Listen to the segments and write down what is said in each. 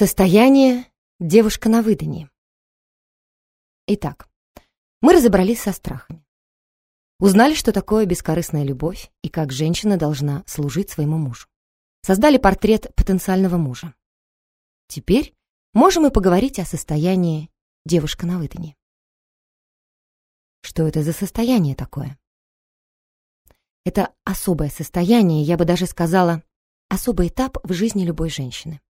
Состояние девушка на выданье. Итак, мы разобрались со страхами. Узнали, что такое бескорыстная любовь и как женщина должна служить своему мужу. Создали портрет потенциального мужа. Теперь можем и поговорить о состоянии девушка на выданье. Что это за состояние такое? Это особое состояние, я бы даже сказала, особый этап в жизни любой женщины.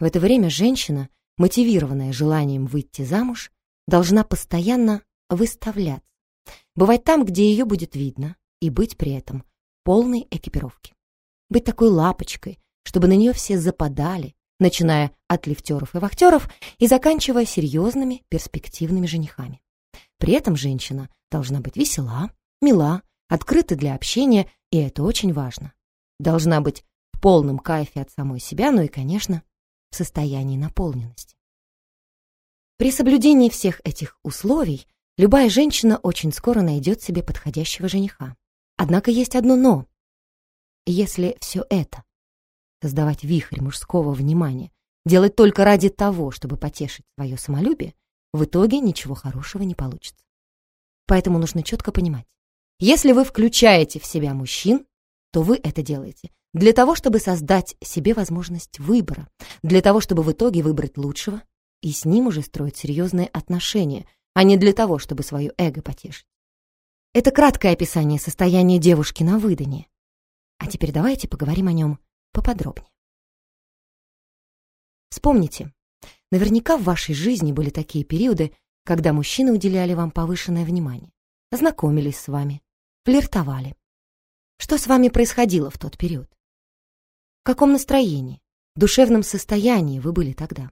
В это время женщина, мотивированная желанием выйти замуж, должна постоянно выставляться, бывать там, где ее будет видно, и быть при этом полной экипировки. Быть такой лапочкой, чтобы на нее все западали, начиная от лифтеров и вахтеров и заканчивая серьезными перспективными женихами. При этом женщина должна быть весела, мила, открыта для общения, и это очень важно. Должна быть в полном кайфе от самой себя, ну и, конечно, в состоянии наполненности. При соблюдении всех этих условий любая женщина очень скоро найдет себе подходящего жениха. Однако есть одно «но». Если все это, создавать вихрь мужского внимания, делать только ради того, чтобы потешить свое самолюбие, в итоге ничего хорошего не получится. Поэтому нужно четко понимать, если вы включаете в себя мужчин, то вы это делаете для того, чтобы создать себе возможность выбора, для того, чтобы в итоге выбрать лучшего и с ним уже строить серьезные отношения, а не для того, чтобы свое эго потешить. Это краткое описание состояния девушки на выданье. А теперь давайте поговорим о нем поподробнее. Вспомните, наверняка в вашей жизни были такие периоды, когда мужчины уделяли вам повышенное внимание, знакомились с вами, флиртовали. Что с вами происходило в тот период? В каком настроении, душевном состоянии вы были тогда?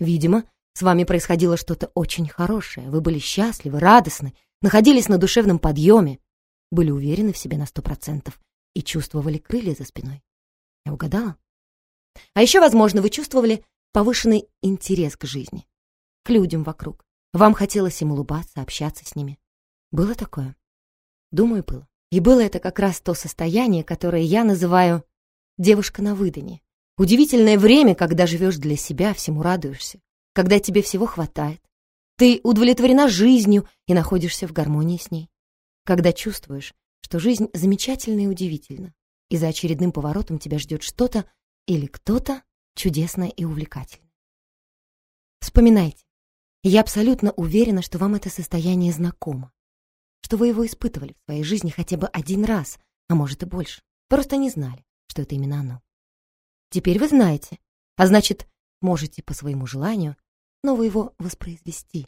Видимо, с вами происходило что-то очень хорошее. Вы были счастливы, радостны, находились на душевном подъеме, были уверены в себе на сто процентов и чувствовали крылья за спиной. Я угадала? А еще, возможно, вы чувствовали повышенный интерес к жизни, к людям вокруг. Вам хотелось им улыбаться, общаться с ними. Было такое? Думаю, было. И было это как раз то состояние, которое я называю девушка на выдане. Удивительное время, когда живешь для себя, всему радуешься, когда тебе всего хватает. Ты удовлетворена жизнью и находишься в гармонии с ней. Когда чувствуешь, что жизнь замечательна и удивительна, и за очередным поворотом тебя ждет что-то или кто-то чудесное и увлекательное. Вспоминайте. Я абсолютно уверена, что вам это состояние знакомо, что вы его испытывали в своей жизни хотя бы один раз, а может и больше, просто не знали что это именно оно. Теперь вы знаете, а значит, можете по своему желанию снова его воспроизвести.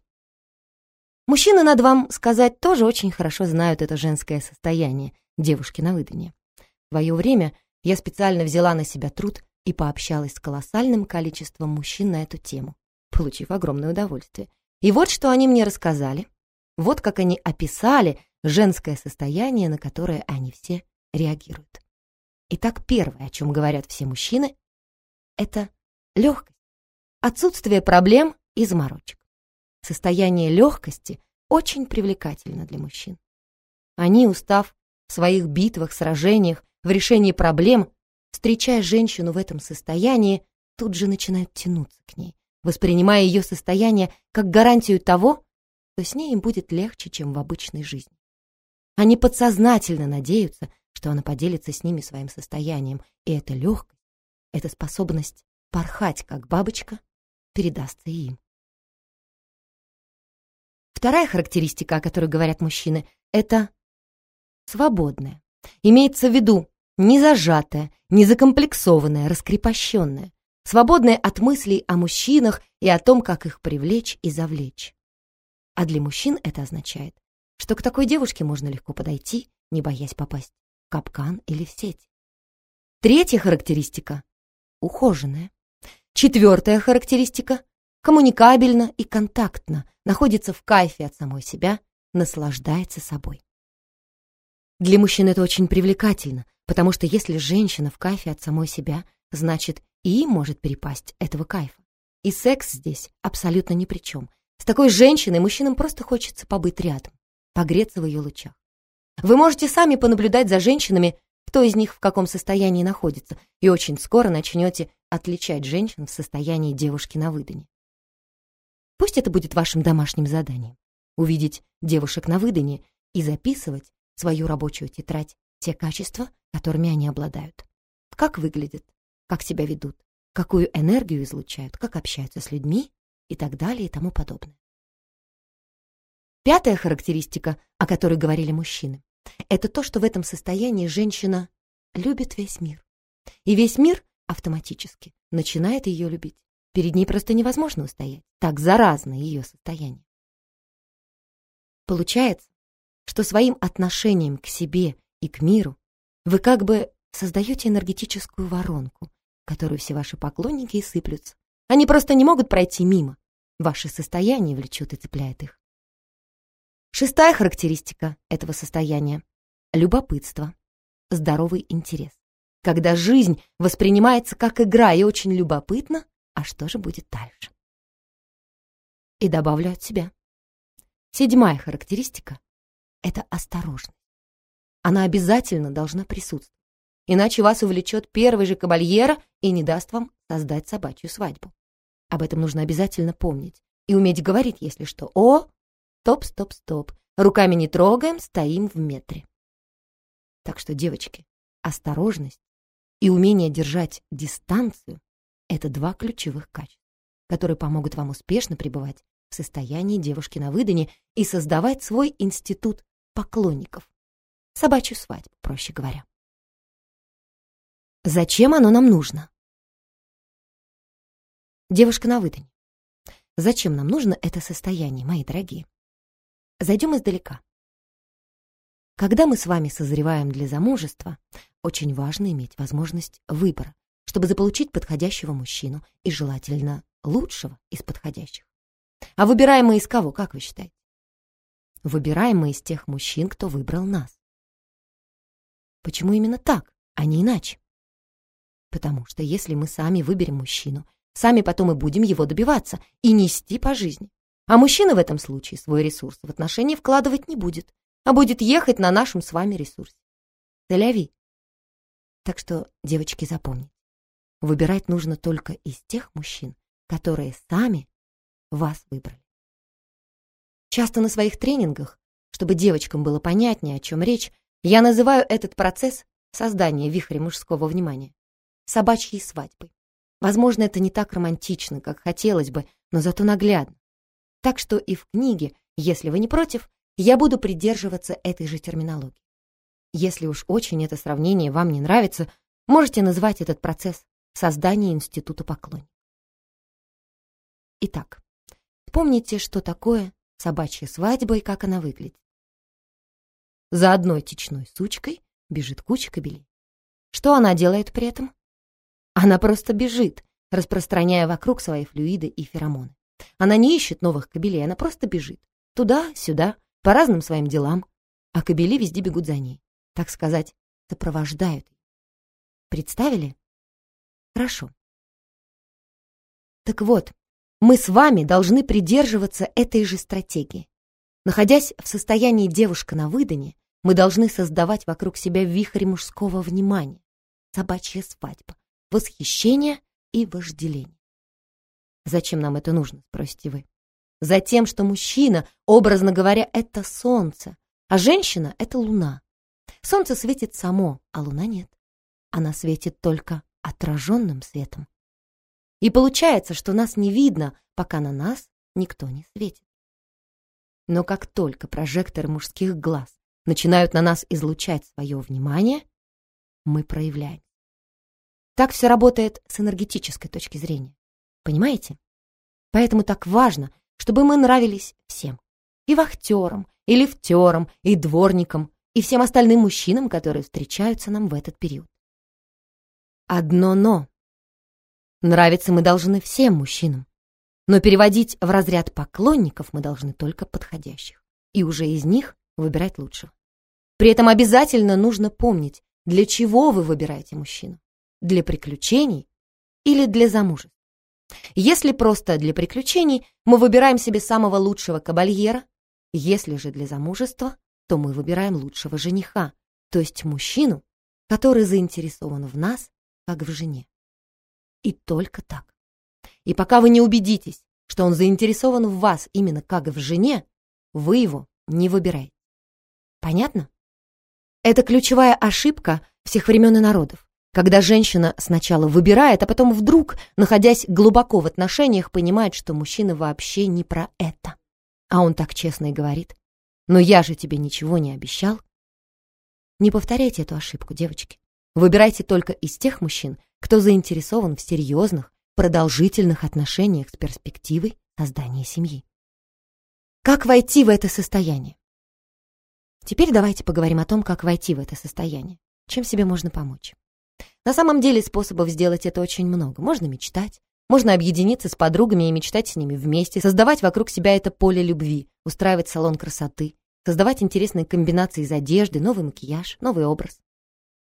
Мужчины, надо вам сказать, тоже очень хорошо знают это женское состояние девушки на выданье. В свое время я специально взяла на себя труд и пообщалась с колоссальным количеством мужчин на эту тему, получив огромное удовольствие. И вот что они мне рассказали, вот как они описали женское состояние, на которое они все реагируют. Итак, первое, о чем говорят все мужчины, это легкость, отсутствие проблем и заморочек. Состояние легкости очень привлекательно для мужчин. Они, устав в своих битвах, сражениях, в решении проблем, встречая женщину в этом состоянии, тут же начинают тянуться к ней, воспринимая ее состояние как гарантию того, что с ней им будет легче, чем в обычной жизни. Они подсознательно надеются, что она поделится с ними своим состоянием, и эта легкость, эта способность порхать, как бабочка, передастся им. Вторая характеристика, о которой говорят мужчины, это свободная. Имеется в виду не зажатая, не закомплексованная, раскрепощенная, свободная от мыслей о мужчинах и о том, как их привлечь и завлечь. А для мужчин это означает, что к такой девушке можно легко подойти, не боясь попасть капкан или сеть. Третья характеристика — ухоженная. Четвертая характеристика — коммуникабельно и контактно, находится в кайфе от самой себя, наслаждается собой. Для мужчин это очень привлекательно, потому что если женщина в кайфе от самой себя, значит, и им может перепасть этого кайфа. И секс здесь абсолютно ни при чем. С такой женщиной мужчинам просто хочется побыть рядом, погреться в ее лучах. Вы можете сами понаблюдать за женщинами, кто из них в каком состоянии находится, и очень скоро начнете отличать женщин в состоянии девушки на выдане. Пусть это будет вашим домашним заданием — увидеть девушек на выдане и записывать в свою рабочую тетрадь те качества, которыми они обладают. Как выглядят, как себя ведут, какую энергию излучают, как общаются с людьми и так далее и тому подобное. Пятая характеристика, о которой говорили мужчины, это то, что в этом состоянии женщина любит весь мир. И весь мир автоматически начинает ее любить. Перед ней просто невозможно устоять. Так заразно ее состояние. Получается, что своим отношением к себе и к миру вы как бы создаете энергетическую воронку, в которую все ваши поклонники и сыплются. Они просто не могут пройти мимо. Ваше состояние влечет и цепляет их. Шестая характеристика этого состояния — любопытство, здоровый интерес. Когда жизнь воспринимается как игра и очень любопытно, а что же будет дальше? И добавлю от себя. Седьмая характеристика — это осторожность. Она обязательно должна присутствовать, иначе вас увлечет первый же кабальера и не даст вам создать собачью свадьбу. Об этом нужно обязательно помнить и уметь говорить, если что. О, стоп, стоп, стоп. Руками не трогаем, стоим в метре. Так что, девочки, осторожность и умение держать дистанцию — это два ключевых качества, которые помогут вам успешно пребывать в состоянии девушки на выдане и создавать свой институт поклонников. Собачью свадьбу, проще говоря. Зачем оно нам нужно? Девушка на выдане. Зачем нам нужно это состояние, мои дорогие? Зайдем издалека. Когда мы с вами созреваем для замужества, очень важно иметь возможность выбора, чтобы заполучить подходящего мужчину и желательно лучшего из подходящих. А выбираем мы из кого, как вы считаете? Выбираем мы из тех мужчин, кто выбрал нас. Почему именно так, а не иначе? Потому что если мы сами выберем мужчину, сами потом и будем его добиваться и нести по жизни. А мужчина в этом случае свой ресурс в отношения вкладывать не будет, а будет ехать на нашем с вами ресурсе. Теляви. Так что, девочки, запомните, выбирать нужно только из тех мужчин, которые сами вас выбрали. Часто на своих тренингах, чтобы девочкам было понятнее, о чем речь, я называю этот процесс создания вихря мужского внимания собачьей свадьбой. Возможно, это не так романтично, как хотелось бы, но зато наглядно. Так что и в книге, если вы не против, я буду придерживаться этой же терминологии. Если уж очень это сравнение вам не нравится, можете назвать этот процесс создание института поклонников. Итак, помните, что такое собачья свадьба и как она выглядит. За одной течной сучкой бежит куча кобелей. Что она делает при этом? Она просто бежит, распространяя вокруг свои флюиды и феромоны. Она не ищет новых кобелей, она просто бежит. Туда, сюда, по разным своим делам. А кобели везде бегут за ней. Так сказать, сопровождают. Представили? Хорошо. Так вот, мы с вами должны придерживаться этой же стратегии. Находясь в состоянии девушка на выдане, мы должны создавать вокруг себя вихрь мужского внимания, собачья свадьба, восхищение и вожделение. Зачем нам это нужно, спросите вы? Затем, что мужчина, образно говоря, это солнце, а женщина — это луна. Солнце светит само, а луна нет. Она светит только отраженным светом. И получается, что нас не видно, пока на нас никто не светит. Но как только прожекторы мужских глаз начинают на нас излучать свое внимание, мы проявляем. Так все работает с энергетической точки зрения. Понимаете? Поэтому так важно, чтобы мы нравились всем. И вахтерам, и лифтерам, и дворникам, и всем остальным мужчинам, которые встречаются нам в этот период. Одно «но». Нравиться мы должны всем мужчинам, но переводить в разряд поклонников мы должны только подходящих, и уже из них выбирать лучшего. При этом обязательно нужно помнить, для чего вы выбираете мужчину. Для приключений или для замужества. Если просто для приключений, мы выбираем себе самого лучшего кабальера. Если же для замужества, то мы выбираем лучшего жениха, то есть мужчину, который заинтересован в нас, как в жене. И только так. И пока вы не убедитесь, что он заинтересован в вас именно как в жене, вы его не выбираете. Понятно? Это ключевая ошибка всех времен и народов. Когда женщина сначала выбирает, а потом вдруг, находясь глубоко в отношениях, понимает, что мужчина вообще не про это. А он так честно и говорит. «Но я же тебе ничего не обещал». Не повторяйте эту ошибку, девочки. Выбирайте только из тех мужчин, кто заинтересован в серьезных, продолжительных отношениях с перспективой создания семьи. Как войти в это состояние? Теперь давайте поговорим о том, как войти в это состояние. Чем себе можно помочь? На самом деле способов сделать это очень много. Можно мечтать, можно объединиться с подругами и мечтать с ними вместе, создавать вокруг себя это поле любви, устраивать салон красоты, создавать интересные комбинации из одежды, новый макияж, новый образ.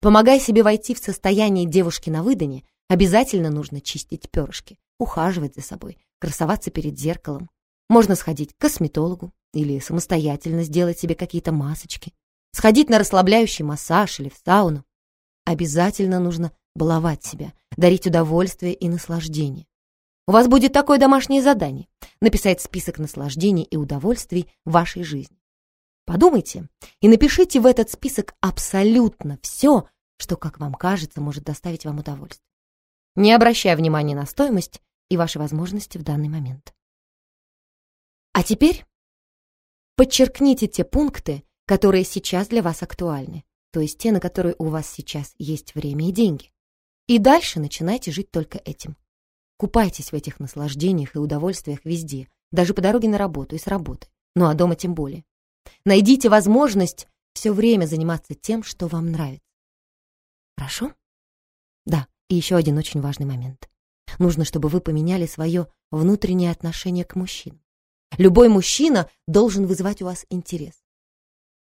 Помогая себе войти в состояние девушки на выдане, обязательно нужно чистить перышки, ухаживать за собой, красоваться перед зеркалом. Можно сходить к косметологу или самостоятельно сделать себе какие-то масочки, сходить на расслабляющий массаж или в сауну. Обязательно нужно баловать себя, дарить удовольствие и наслаждение. У вас будет такое домашнее задание — написать список наслаждений и удовольствий вашей жизни. Подумайте и напишите в этот список абсолютно все, что, как вам кажется, может доставить вам удовольствие, не обращая внимания на стоимость и ваши возможности в данный момент. А теперь подчеркните те пункты, которые сейчас для вас актуальны, то есть те, на которые у вас сейчас есть время и деньги. И дальше начинайте жить только этим. Купайтесь в этих наслаждениях и удовольствиях везде, даже по дороге на работу и с работы, ну а дома тем более. Найдите возможность все время заниматься тем, что вам нравится. Хорошо? Да, и еще один очень важный момент. Нужно, чтобы вы поменяли свое внутреннее отношение к мужчинам. Любой мужчина должен вызывать у вас интерес.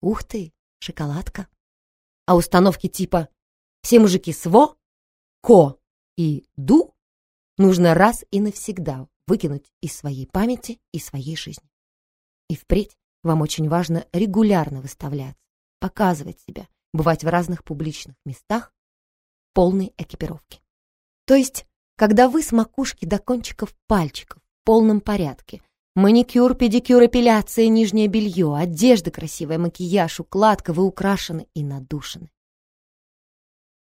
Ух ты, шоколадка а установки типа «все мужики сво», «ко» и «ду» нужно раз и навсегда выкинуть из своей памяти и своей жизни. И впредь вам очень важно регулярно выставляться, показывать себя, бывать в разных публичных местах полной экипировки. То есть, когда вы с макушки до кончиков пальчиков в полном порядке, Маникюр, педикюр, эпиляция, нижнее белье, одежда красивая, макияж, укладка, вы украшены и надушены.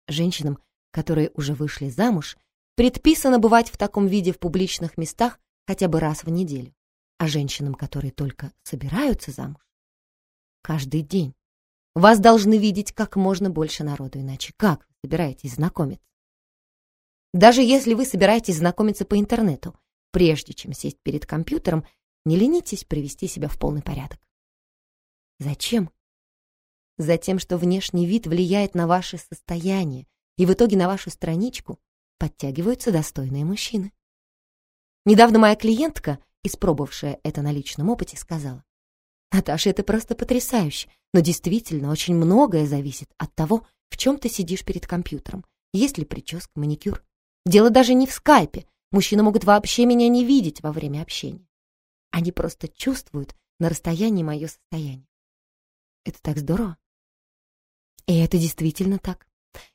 Женщинам, которые уже вышли замуж, предписано бывать в таком виде в публичных местах хотя бы раз в неделю. А женщинам, которые только собираются замуж, каждый день. Вас должны видеть как можно больше народу, иначе как вы собираетесь знакомиться? Даже если вы собираетесь знакомиться по интернету, прежде чем сесть перед компьютером, не ленитесь привести себя в полный порядок. Зачем? Затем, что внешний вид влияет на ваше состояние, и в итоге на вашу страничку подтягиваются достойные мужчины. Недавно моя клиентка, испробовавшая это на личном опыте, сказала, «Наташа, это просто потрясающе, но действительно очень многое зависит от того, в чем ты сидишь перед компьютером, есть ли прическа, маникюр. Дело даже не в скайпе, Мужчины могут вообще меня не видеть во время общения. Они просто чувствуют на расстоянии мое состояние. Это так здорово. И это действительно так.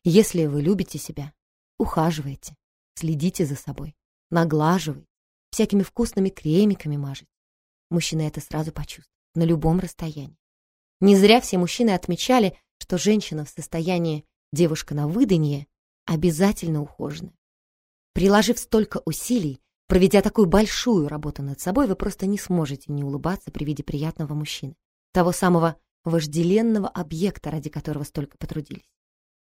Если вы любите себя, ухаживаете, следите за собой, наглаживаете, всякими вкусными кремиками мажете, мужчина это сразу почувствует, на любом расстоянии. Не зря все мужчины отмечали, что женщина в состоянии девушка на выданье обязательно ухоженная. Приложив столько усилий, проведя такую большую работу над собой, вы просто не сможете не улыбаться при виде приятного мужчины, того самого вожделенного объекта, ради которого столько потрудились.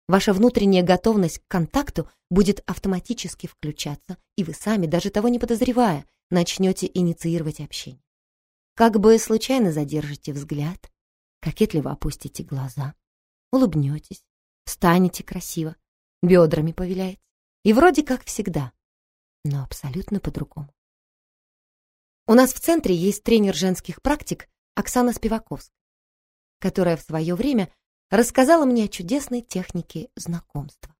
Ваша внутренняя готовность к контакту будет автоматически включаться, и вы сами, даже того не подозревая, начнете инициировать общение. Как бы случайно задержите взгляд, кокетливо опустите глаза, улыбнетесь, встанете красиво, бедрами повиляете, и вроде как всегда, но абсолютно по-другому. У нас в центре есть тренер женских практик Оксана Спиваковская, которая в свое время рассказала мне о чудесной технике знакомства.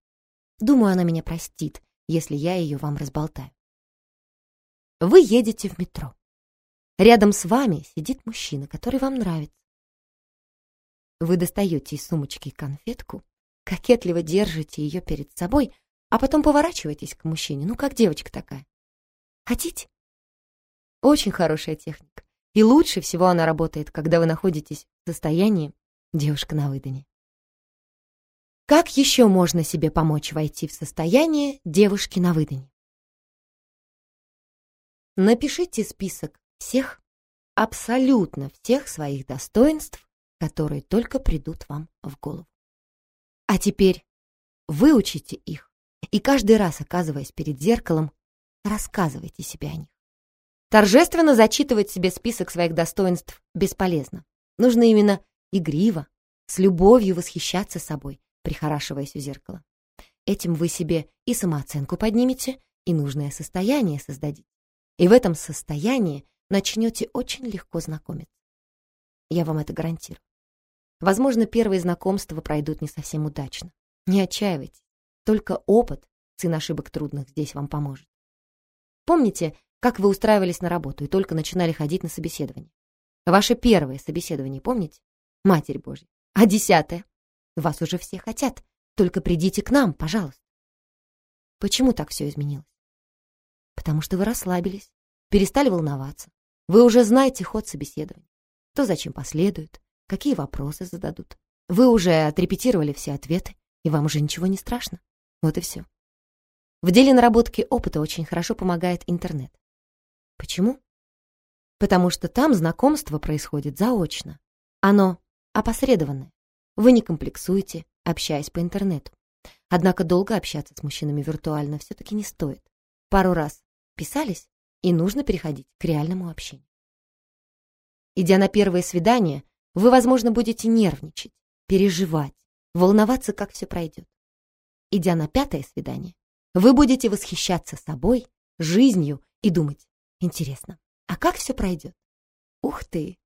Думаю, она меня простит, если я ее вам разболтаю. Вы едете в метро. Рядом с вами сидит мужчина, который вам нравится. Вы достаете из сумочки конфетку, кокетливо держите ее перед собой, а потом поворачивайтесь к мужчине, ну как девочка такая. Хотите? Очень хорошая техника. И лучше всего она работает, когда вы находитесь в состоянии девушка на выдане. Как еще можно себе помочь войти в состояние девушки на выдане? Напишите список всех, абсолютно всех своих достоинств, которые только придут вам в голову. А теперь выучите их и каждый раз, оказываясь перед зеркалом, рассказывайте себе о них. Торжественно зачитывать себе список своих достоинств бесполезно. Нужно именно игриво, с любовью восхищаться собой, прихорашиваясь у зеркала. Этим вы себе и самооценку поднимете, и нужное состояние создадите. И в этом состоянии начнете очень легко знакомиться. Я вам это гарантирую. Возможно, первые знакомства пройдут не совсем удачно. Не отчаивайтесь. Только опыт, сын ошибок трудных, здесь вам поможет. Помните, как вы устраивались на работу и только начинали ходить на собеседование? Ваше первое собеседование, помните? Матерь Божья. А десятое? Вас уже все хотят. Только придите к нам, пожалуйста. Почему так все изменилось? Потому что вы расслабились, перестали волноваться. Вы уже знаете ход собеседования. То, зачем последует, какие вопросы зададут. Вы уже отрепетировали все ответы, и вам уже ничего не страшно. Вот и все. В деле наработки опыта очень хорошо помогает интернет. Почему? Потому что там знакомство происходит заочно. Оно опосредованное. Вы не комплексуете, общаясь по интернету. Однако долго общаться с мужчинами виртуально все-таки не стоит. Пару раз писались, и нужно переходить к реальному общению. Идя на первое свидание, вы, возможно, будете нервничать, переживать, волноваться, как все пройдет. Идя на пятое свидание, вы будете восхищаться собой, жизнью и думать, интересно, а как все пройдет? Ух ты,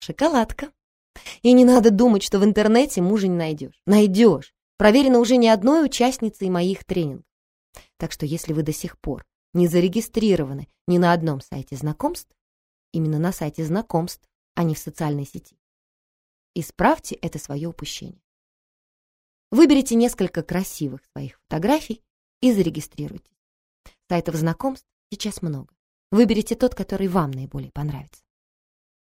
шоколадка. И не надо думать, что в интернете мужа не найдешь. Найдешь. Проверено уже не одной участницей моих тренингов. Так что если вы до сих пор не зарегистрированы ни на одном сайте знакомств, именно на сайте знакомств, а не в социальной сети, исправьте это свое упущение. Выберите несколько красивых своих фотографий и зарегистрируйтесь. Сайтов знакомств сейчас много. Выберите тот, который вам наиболее понравится.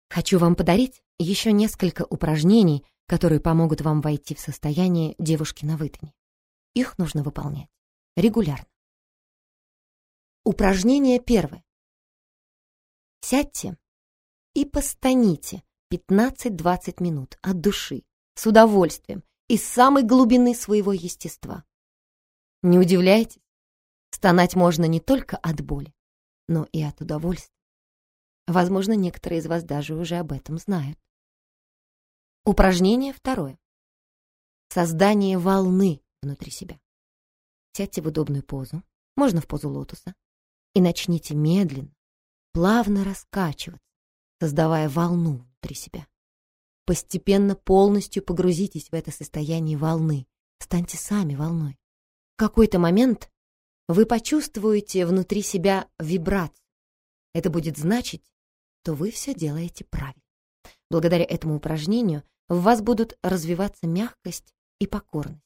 Хочу вам подарить еще несколько упражнений, которые помогут вам войти в состояние девушки на выдане. Их нужно выполнять регулярно. Упражнение первое. Сядьте и постаните 15-20 минут от души, с удовольствием, из самой глубины своего естества. Не удивляйтесь, стонать можно не только от боли, но и от удовольствия. Возможно, некоторые из вас даже уже об этом знают. Упражнение второе. Создание волны внутри себя. Сядьте в удобную позу, можно в позу лотоса, и начните медленно, плавно раскачиваться, создавая волну внутри себя. Постепенно полностью погрузитесь в это состояние волны, станьте сами волной. В какой-то момент вы почувствуете внутри себя вибрацию. Это будет значить, то вы все делаете правильно. Благодаря этому упражнению в вас будут развиваться мягкость и покорность.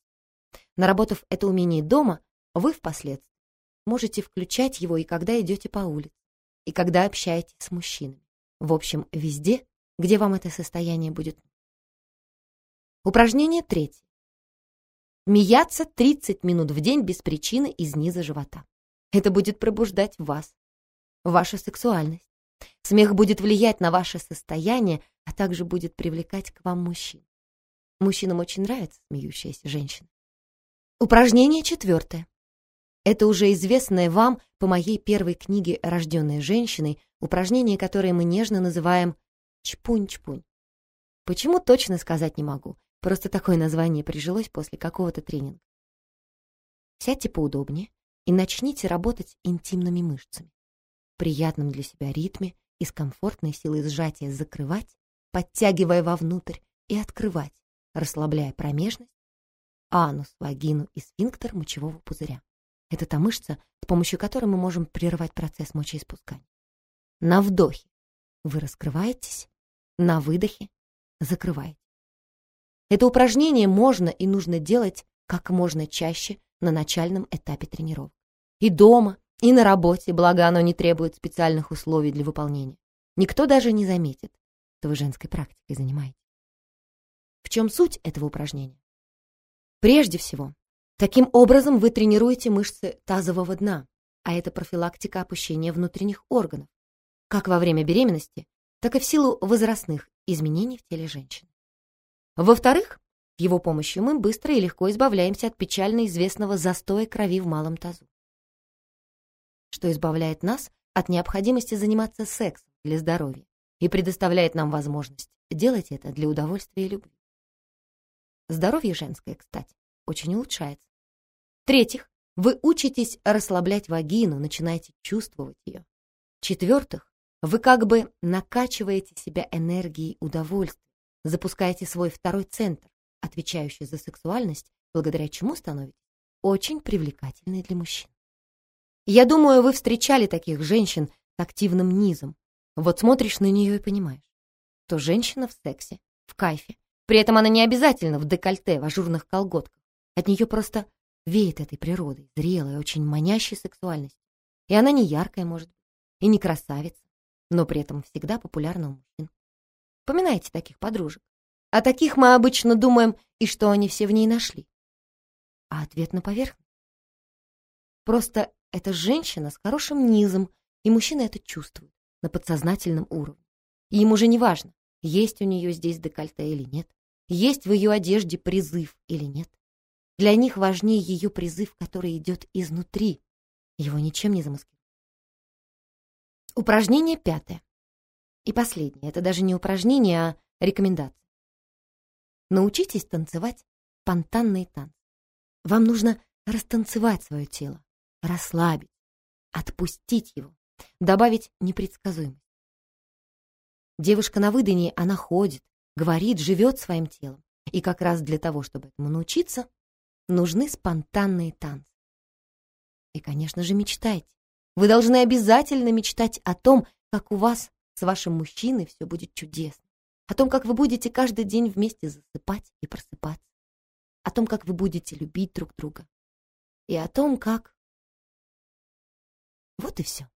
Наработав это умение дома, вы впоследствии можете включать его и когда идете по улице, и когда общаетесь с мужчинами. В общем, везде, где вам это состояние будет. Упражнение третье. Смеяться 30 минут в день без причины из низа живота. Это будет пробуждать вас, вашу сексуальность. Смех будет влиять на ваше состояние, а также будет привлекать к вам мужчин. Мужчинам очень нравится смеющаяся женщина. Упражнение четвертое. Это уже известное вам по моей первой книге «Рожденная женщиной» упражнение, которое мы нежно называем «чпунь-чпунь». Почему точно сказать не могу, просто такое название прижилось после какого-то тренинга. Сядьте поудобнее и начните работать интимными мышцами. В приятном для себя ритме и с комфортной силой сжатия закрывать, подтягивая вовнутрь и открывать, расслабляя промежность, анус, вагину и сфинктер мочевого пузыря. Это та мышца, с помощью которой мы можем прервать процесс мочеиспускания. На вдохе вы раскрываетесь, на выдохе закрываете. Это упражнение можно и нужно делать как можно чаще на начальном этапе тренировок. И дома, и на работе, благо оно не требует специальных условий для выполнения. Никто даже не заметит, что вы женской практикой занимаетесь. В чем суть этого упражнения? Прежде всего, таким образом вы тренируете мышцы тазового дна, а это профилактика опущения внутренних органов, как во время беременности, так и в силу возрастных изменений в теле женщины. Во-вторых, с его помощью мы быстро и легко избавляемся от печально известного застоя крови в малом тазу, что избавляет нас от необходимости заниматься сексом для здоровья и предоставляет нам возможность делать это для удовольствия и любви. Здоровье женское, кстати, очень улучшается. В-третьих, вы учитесь расслаблять вагину, начинаете чувствовать ее. В-четвертых, вы как бы накачиваете себя энергией удовольствия, запускаете свой второй центр, отвечающий за сексуальность, благодаря чему становитесь очень привлекательной для мужчин. Я думаю, вы встречали таких женщин с активным низом. Вот смотришь на нее и понимаешь, что женщина в сексе, в кайфе. При этом она не обязательно в декольте, в ажурных колготках. От нее просто веет этой природой, зрелой, очень манящей сексуальностью. И она не яркая, может быть, и не красавица, но при этом всегда популярна у мужчин. Поминайте таких подружек. О таких мы обычно думаем, и что они все в ней нашли. А ответ на поверхность. Просто это женщина с хорошим низом, и мужчина это чувствует на подсознательном уровне. И им уже не важно, есть у нее здесь декольте или нет, есть в ее одежде призыв или нет. Для них важнее ее призыв, который идет изнутри. Его ничем не замаскируют. Упражнение пятое. И последнее. Это даже не упражнение, а рекомендация. Научитесь танцевать спонтанные танцы. Вам нужно растанцевать свое тело, расслабить, отпустить его, добавить непредсказуемость. Девушка на выдании, она ходит, говорит, живет своим телом. И как раз для того, чтобы этому научиться, нужны спонтанные танцы. И, конечно же, мечтайте. Вы должны обязательно мечтать о том, как у вас с вашим мужчиной все будет чудесно. О том, как вы будете каждый день вместе засыпать и просыпаться. О том, как вы будете любить друг друга. И о том, как... Вот и все.